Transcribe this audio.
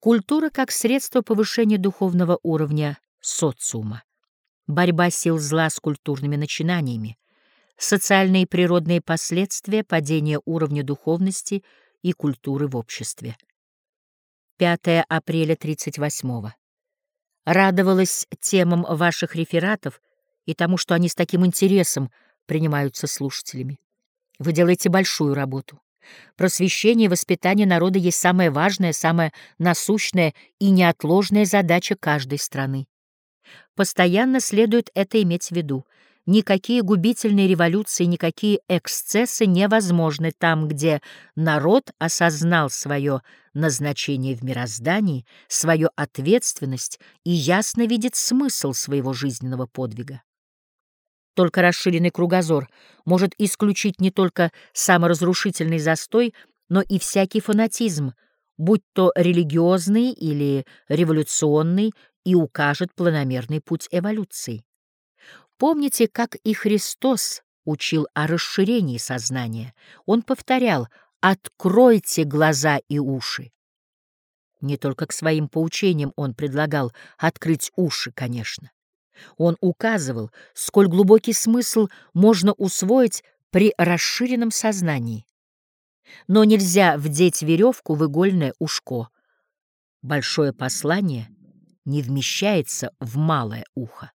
Культура как средство повышения духовного уровня социума. Борьба сил зла с культурными начинаниями. Социальные и природные последствия падения уровня духовности и культуры в обществе. 5 апреля 38 -го. Радовалась темам ваших рефератов и тому, что они с таким интересом принимаются слушателями. Вы делаете большую работу. Просвещение и воспитание народа есть самая важная, самая насущная и неотложная задача каждой страны. Постоянно следует это иметь в виду. Никакие губительные революции, никакие эксцессы невозможны там, где народ осознал свое назначение в мироздании, свою ответственность и ясно видит смысл своего жизненного подвига. Только расширенный кругозор может исключить не только саморазрушительный застой, но и всякий фанатизм, будь то религиозный или революционный, и укажет планомерный путь эволюции. Помните, как и Христос учил о расширении сознания. Он повторял «откройте глаза и уши». Не только к своим поучениям он предлагал открыть уши, конечно. Он указывал, сколь глубокий смысл можно усвоить при расширенном сознании. Но нельзя вдеть веревку в игольное ушко. Большое послание не вмещается в малое ухо.